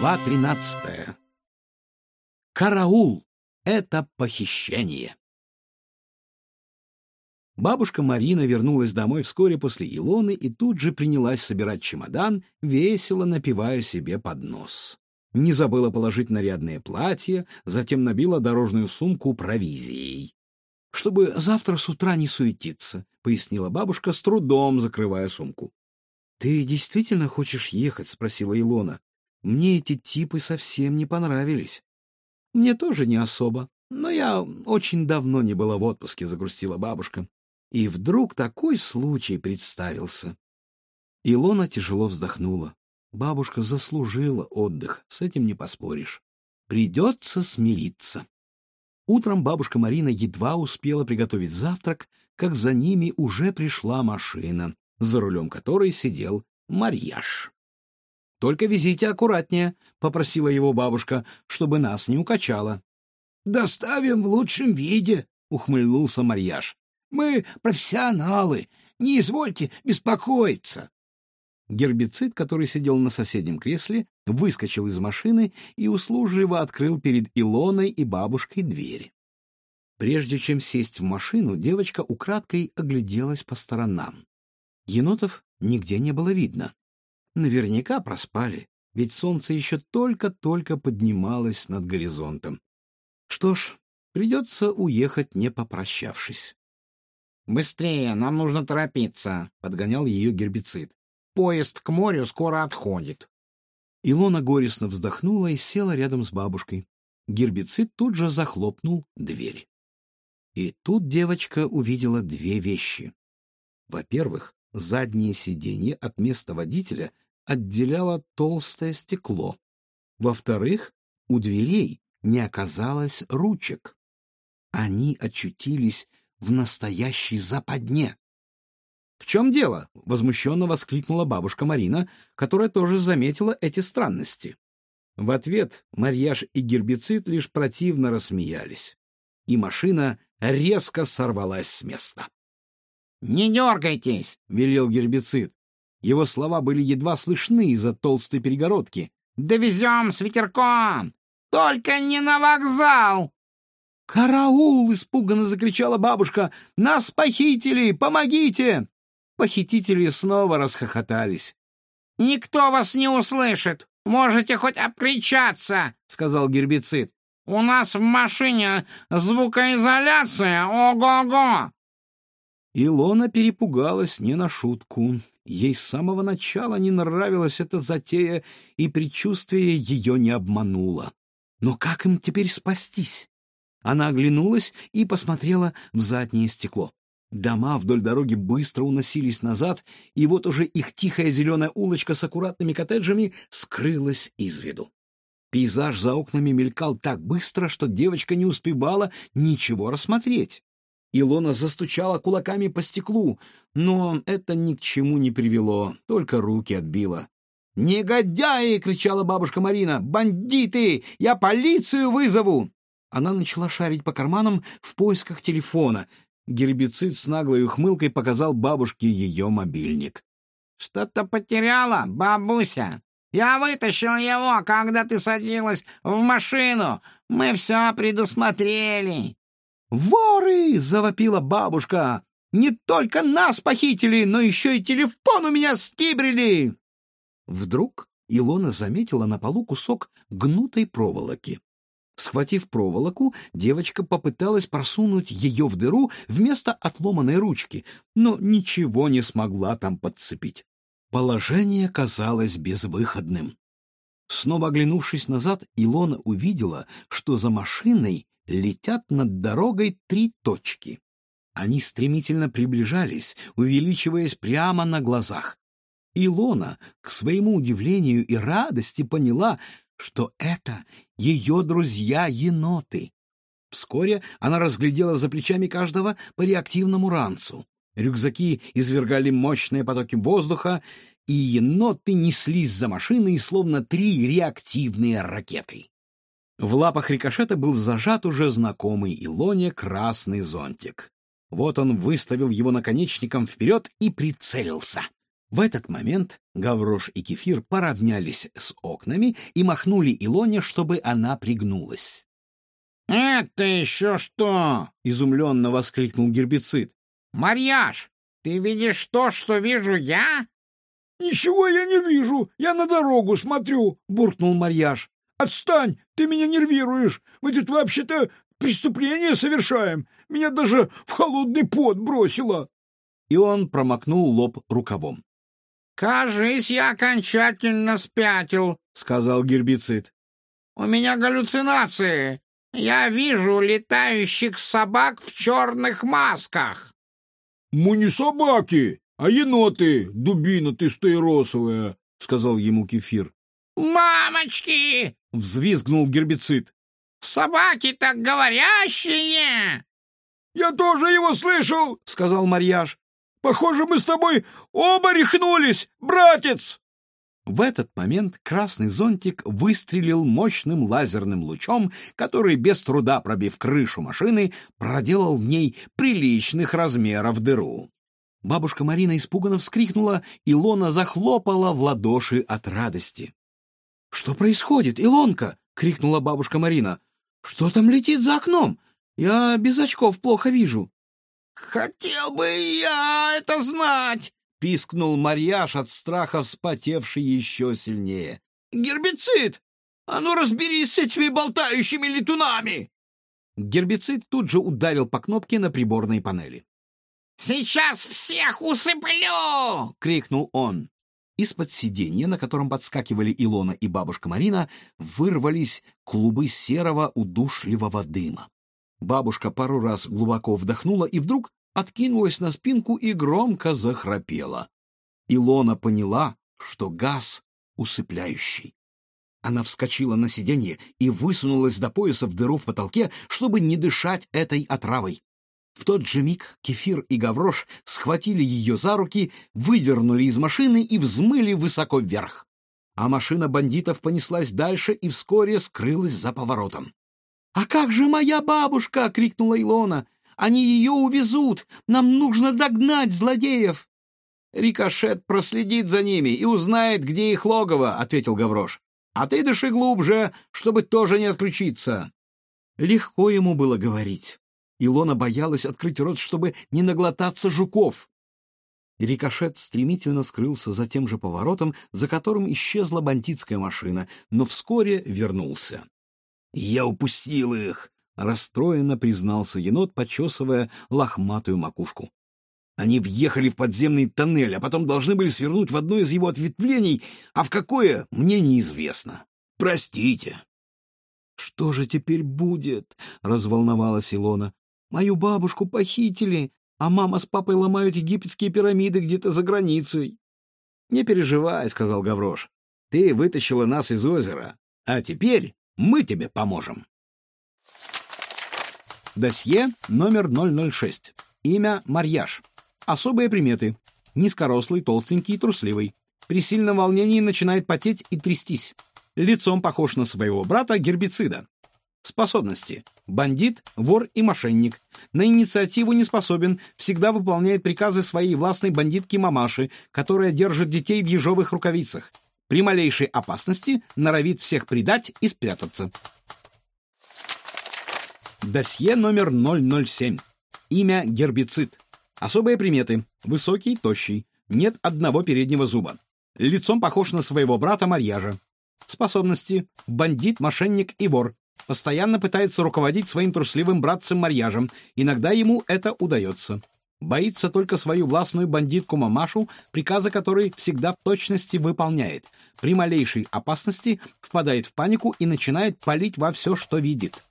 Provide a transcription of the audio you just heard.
Глава 13. Караул! Это похищение. Бабушка Марина вернулась домой вскоре после Илоны и тут же принялась собирать чемодан, весело напивая себе под нос. Не забыла положить нарядное платье, затем набила дорожную сумку провизией. «Чтобы завтра с утра не суетиться», — пояснила бабушка, с трудом закрывая сумку. «Ты действительно хочешь ехать?» — спросила Илона. Мне эти типы совсем не понравились. Мне тоже не особо, но я очень давно не была в отпуске, загрустила бабушка. И вдруг такой случай представился. Илона тяжело вздохнула. Бабушка заслужила отдых, с этим не поспоришь. Придется смириться. Утром бабушка Марина едва успела приготовить завтрак, как за ними уже пришла машина, за рулем которой сидел Марьяш. Только везите аккуратнее, — попросила его бабушка, — чтобы нас не укачало. — Доставим в лучшем виде, — ухмыльнулся Марьяш. — Мы профессионалы, не извольте беспокоиться. Гербицид, который сидел на соседнем кресле, выскочил из машины и услужливо открыл перед Илоной и бабушкой дверь. Прежде чем сесть в машину, девочка украдкой огляделась по сторонам. Енотов нигде не было видно. Наверняка проспали, ведь солнце еще только-только поднималось над горизонтом. Что ж, придется уехать, не попрощавшись. «Быстрее, нам нужно торопиться», — подгонял ее гербицид. «Поезд к морю скоро отходит». Илона горестно вздохнула и села рядом с бабушкой. Гербицид тут же захлопнул дверь. И тут девочка увидела две вещи. Во-первых, Заднее сиденье от места водителя отделяло толстое стекло. Во-вторых, у дверей не оказалось ручек. Они очутились в настоящей западне. «В чем дело?» — возмущенно воскликнула бабушка Марина, которая тоже заметила эти странности. В ответ Марьяж и гербицид лишь противно рассмеялись, и машина резко сорвалась с места. «Не дергайтесь!» — велел гербицид. Его слова были едва слышны из-за толстой перегородки. «Довезем с ветерком! Только не на вокзал!» «Караул!» — испуганно закричала бабушка. «Нас похитили! Помогите!» Похитители снова расхохотались. «Никто вас не услышит! Можете хоть обкричаться!» — сказал гербицид. «У нас в машине звукоизоляция! Ого-го!» Илона перепугалась не на шутку. Ей с самого начала не нравилась эта затея, и предчувствие ее не обмануло. Но как им теперь спастись? Она оглянулась и посмотрела в заднее стекло. Дома вдоль дороги быстро уносились назад, и вот уже их тихая зеленая улочка с аккуратными коттеджами скрылась из виду. Пейзаж за окнами мелькал так быстро, что девочка не успевала ничего рассмотреть. Илона застучала кулаками по стеклу, но это ни к чему не привело, только руки отбила. «Негодяи!» — кричала бабушка Марина. «Бандиты! Я полицию вызову!» Она начала шарить по карманам в поисках телефона. Гербицид с наглой ухмылкой показал бабушке ее мобильник. «Что-то потеряла, бабуся? Я вытащил его, когда ты садилась в машину. Мы все предусмотрели». «Воры!» — завопила бабушка. «Не только нас похитили, но еще и телефон у меня стибрили!» Вдруг Илона заметила на полу кусок гнутой проволоки. Схватив проволоку, девочка попыталась просунуть ее в дыру вместо отломанной ручки, но ничего не смогла там подцепить. Положение казалось безвыходным. Снова оглянувшись назад, Илона увидела, что за машиной летят над дорогой три точки. Они стремительно приближались, увеличиваясь прямо на глазах. Илона, к своему удивлению и радости, поняла, что это ее друзья-еноты. Вскоре она разглядела за плечами каждого по реактивному ранцу. Рюкзаки извергали мощные потоки воздуха, и еноты неслись за машиной, словно три реактивные ракеты. В лапах рикошета был зажат уже знакомый Илоне красный зонтик. Вот он выставил его наконечником вперед и прицелился. В этот момент Гаврош и Кефир поравнялись с окнами и махнули Илоне, чтобы она пригнулась. «Это еще что?» — изумленно воскликнул гербицид. «Марьяш, ты видишь то, что вижу я?» «Ничего я не вижу, я на дорогу смотрю», — буркнул Марьяш. «Отстань, ты меня нервируешь. Мы тут вообще-то преступление совершаем. Меня даже в холодный пот бросило». И он промокнул лоб рукавом. «Кажись, я окончательно спятил», — сказал гербицид. «У меня галлюцинации. Я вижу летающих собак в черных масках». «Мы не собаки, а еноты, дубина ты стаиросовая», — сказал ему Кефир. «Мамочки!» — взвизгнул гербицид. «Собаки так говорящие!» «Я тоже его слышал!» — сказал Марьяш. Похоже, мы с тобой оба рехнулись, братец!» В этот момент красный зонтик выстрелил мощным лазерным лучом, который, без труда пробив крышу машины, проделал в ней приличных размеров дыру. Бабушка Марина испуганно вскрикнула, и Лона захлопала в ладоши от радости. — Что происходит, Илонка? — крикнула бабушка Марина. — Что там летит за окном? Я без очков плохо вижу. «Хотел бы я это знать!» — пискнул Марьяш от страха, вспотевший еще сильнее. «Гербицид! А ну разберись с этими болтающими летунами!» Гербицид тут же ударил по кнопке на приборной панели. «Сейчас всех усыплю!» — крикнул он. Из-под сиденья, на котором подскакивали Илона и бабушка Марина, вырвались клубы серого удушливого дыма. Бабушка пару раз глубоко вдохнула и вдруг откинулась на спинку и громко захрапела. Илона поняла, что газ усыпляющий. Она вскочила на сиденье и высунулась до пояса в дыру в потолке, чтобы не дышать этой отравой. В тот же миг Кефир и Гаврош схватили ее за руки, выдернули из машины и взмыли высоко вверх. А машина бандитов понеслась дальше и вскоре скрылась за поворотом. «А как же моя бабушка?» — крикнула Илона. «Они ее увезут! Нам нужно догнать злодеев!» «Рикошет проследит за ними и узнает, где их логово», — ответил Гаврош. «А ты дыши глубже, чтобы тоже не отключиться». Легко ему было говорить. Илона боялась открыть рот, чтобы не наглотаться жуков. Рикошет стремительно скрылся за тем же поворотом, за которым исчезла бандитская машина, но вскоре вернулся. «Я упустил их!» — расстроенно признался енот, почесывая лохматую макушку. Они въехали в подземный тоннель, а потом должны были свернуть в одно из его ответвлений, а в какое — мне неизвестно. Простите. «Что же теперь будет?» — разволновалась Илона. «Мою бабушку похитили, а мама с папой ломают египетские пирамиды где-то за границей». «Не переживай», — сказал Гаврош. «Ты вытащила нас из озера, а теперь мы тебе поможем. Досье номер 006. Имя Марьяш. Особые приметы. Низкорослый, толстенький, трусливый. При сильном волнении начинает потеть и трястись. Лицом похож на своего брата гербицида. Способности. Бандит, вор и мошенник. На инициативу не способен, всегда выполняет приказы своей властной бандитки-мамаши, которая держит детей в ежовых рукавицах при малейшей опасности норовит всех предать и спрятаться. Досье номер 007. Имя гербицид. Особые приметы. Высокий, тощий. Нет одного переднего зуба. Лицом похож на своего брата Марьяжа. Способности. Бандит, мошенник и вор. Постоянно пытается руководить своим трусливым братцем Марьяжем. Иногда ему это удается. Боится только свою властную бандитку-мамашу, приказы которой всегда в точности выполняет. При малейшей опасности впадает в панику и начинает палить во все, что видит.